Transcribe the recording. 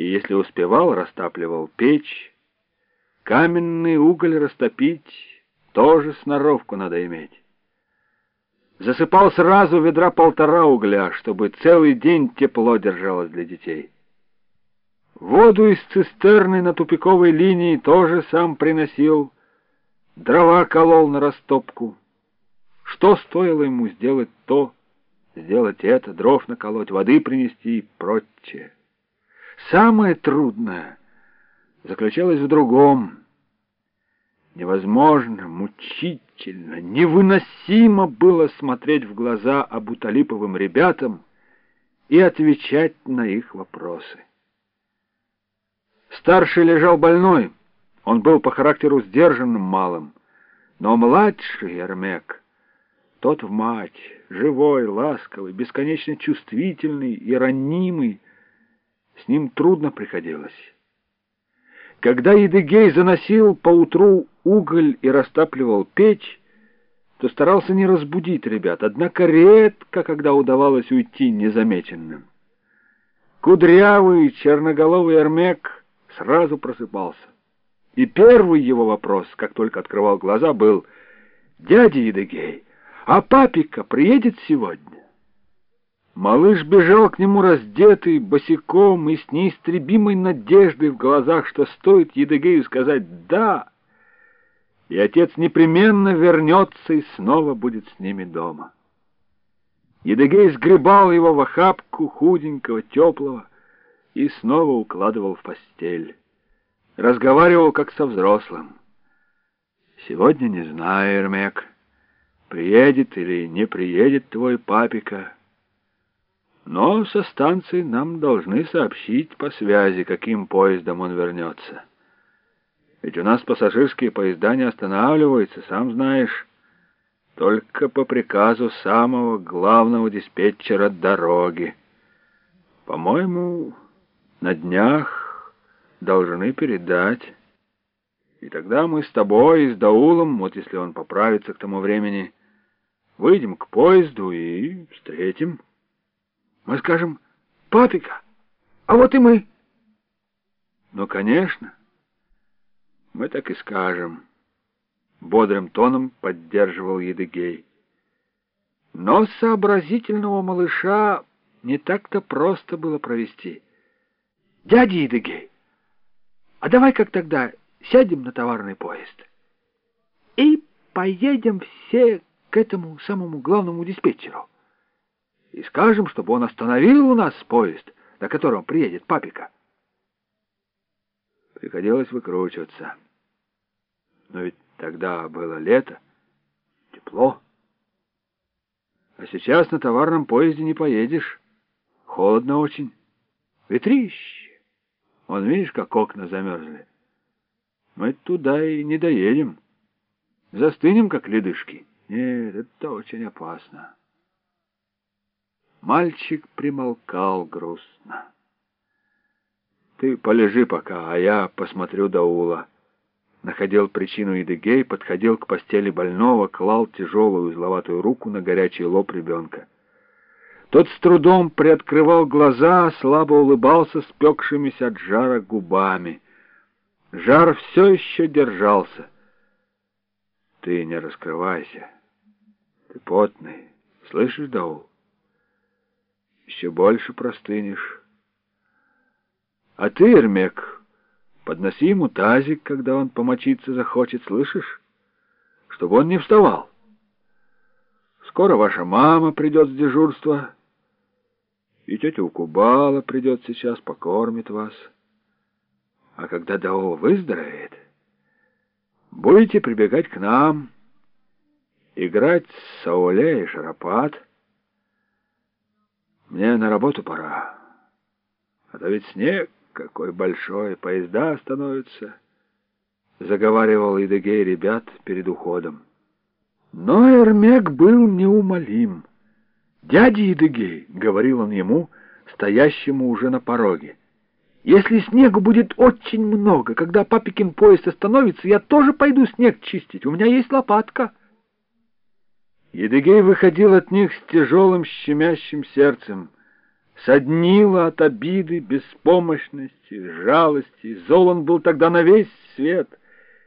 и, если успевал, растапливал печь. Каменный уголь растопить тоже сноровку надо иметь. Засыпал сразу ведра полтора угля, чтобы целый день тепло держалось для детей. Воду из цистерны на тупиковой линии тоже сам приносил, дрова колол на растопку. Что стоило ему сделать то, сделать это, дров наколоть, воды принести и прочее. Самое трудное заключалось в другом. Невозможно, мучительно, невыносимо было смотреть в глаза Абуталиповым ребятам и отвечать на их вопросы. Старший лежал больной, он был по характеру сдержанным малым, но младший Ермек, тот в мать, живой, ласковый, бесконечно чувствительный и ранимый, с ним трудно приходилось. Когда Едыгей заносил поутру уголь и растапливал печь, то старался не разбудить ребят, однако редко, когда удавалось уйти незамеченным. Кудрявый черноголовый армек сразу просыпался. И первый его вопрос, как только открывал глаза, был «Дядя Едыгей, а папика приедет сегодня?» Малыш бежал к нему раздетый, босиком и с неистребимой надеждой в глазах, что стоит Едыгею сказать «да», и отец непременно вернется и снова будет с ними дома. Едыгей сгребал его в охапку худенького, теплого и снова укладывал в постель. Разговаривал, как со взрослым. «Сегодня не знаю, Эрмек, приедет или не приедет твой папика». Но со станции нам должны сообщить по связи, каким поездом он вернется. Ведь у нас пассажирские поезда не останавливаются, сам знаешь, только по приказу самого главного диспетчера дороги. По-моему, на днях должны передать. И тогда мы с тобой и с Даулом, вот если он поправится к тому времени, выйдем к поезду и встретим. Мы скажем «Папика, а вот и мы». Ну, конечно, мы так и скажем. Бодрым тоном поддерживал Едыгей. Но сообразительного малыша не так-то просто было провести. Дядя Едыгей, а давай как тогда сядем на товарный поезд и поедем все к этому самому главному диспетчеру и скажем, чтобы он остановил у нас поезд, на котором приедет папика. Приходилось выкручиваться. Но ведь тогда было лето, тепло. А сейчас на товарном поезде не поедешь. Холодно очень. Ветрище. Вон, видишь, как окна замерзли. Мы туда и не доедем. Застынем, как ледышки. Нет, это очень опасно. Мальчик примолкал грустно. «Ты полежи пока, а я посмотрю Даула». Находил причину Едыгей, подходил к постели больного, клал тяжелую узловатую руку на горячий лоб ребенка. Тот с трудом приоткрывал глаза, слабо улыбался спекшимися от жара губами. Жар все еще держался. «Ты не раскрывайся. Ты потный. Слышишь, Даул?» Еще больше простынешь. А ты, Эрмек, подноси ему тазик, когда он помочиться захочет, слышишь? Чтобы он не вставал. Скоро ваша мама придет с дежурства, и тетя Укубала придет сейчас, покормит вас. А когда Дао выздоровеет, будете прибегать к нам, играть с Сауле и Шарапат — мне на работу пора. А то ведь снег какой большой, поезда становятся, — заговаривал Идыгей ребят перед уходом. Но Эрмек был неумолим. «Дядя Идыгей», — говорил он ему, стоящему уже на пороге, — «если снегу будет очень много, когда папикин поезд остановится, я тоже пойду снег чистить, у меня есть лопатка». Едыгей выходил от них с тяжелым щемящим сердцем, Соднило от обиды, беспомощности, жалости. Зол он был тогда на весь свет.